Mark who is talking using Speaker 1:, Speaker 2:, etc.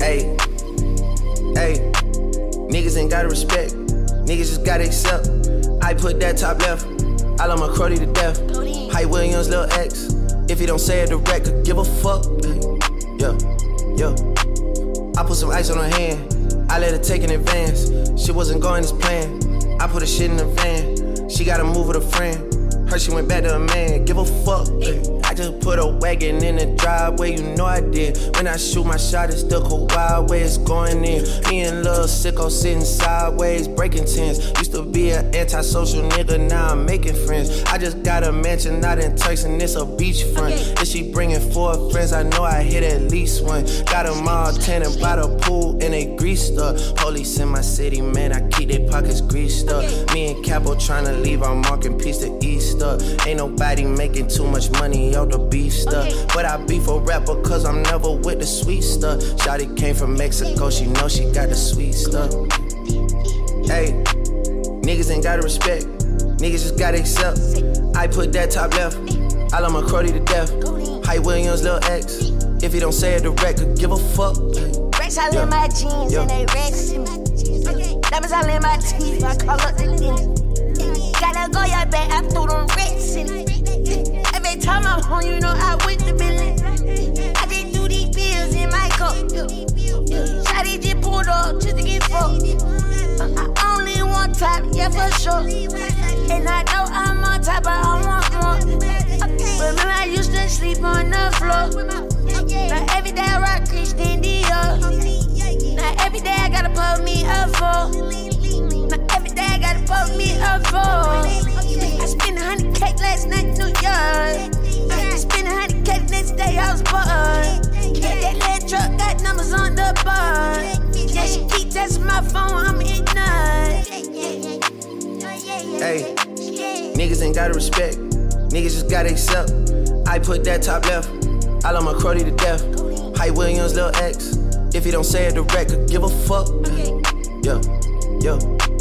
Speaker 1: Hey, hey, niggas ain't gotta respect. Niggas just gotta accept. I put that top left. I love my cruddy to death. Hype Williams, Lil X. If you don't say it direct, could give a fuck. Yeah, yeah. I put some ice on her hand. I let her take in advance. She wasn't going as planned. I put a shit in the van. She gotta move with a friend. Her she went back to a man. Give a fuck. Just put a wagon in the driveway, you know I did. When I shoot my shot, it's the wild way it's going in. Me and Lil Sicko sitting sideways, breaking tens. Used to be an antisocial nigga, now I'm making friends. I just got a mansion out in Turks and it's a beachfront. If she bringing four friends, I know I hit at least one. Got them all tanning by the pool and they greased up. Police in my city, man, I keep their pockets greased up. Me and Capo trying to leave our marking piece to Ain't nobody making too much money out the beef stuff. But I beef a rapper cause I'm never with the sweet stuff. Shotty came from Mexico, she know she got the sweet stuff. Hey, niggas ain't gotta respect. Niggas just gotta accept. I put that top left. I love my cruddy to death. Hype Williams, Lil X. If you don't say it direct, could give a fuck.
Speaker 2: Racks all in my jeans
Speaker 1: Yeah.
Speaker 2: and they my Diamonds in my teeth, I call up the lens. Yeah for sure. And I know I'm on top, I
Speaker 1: niggas ain't gotta respect. Niggas just gotta accept. I put that top left. I love my cruddy to death. Hype Williams, Lil X. If you don't say it direct, could give a fuck. Yeah, yeah.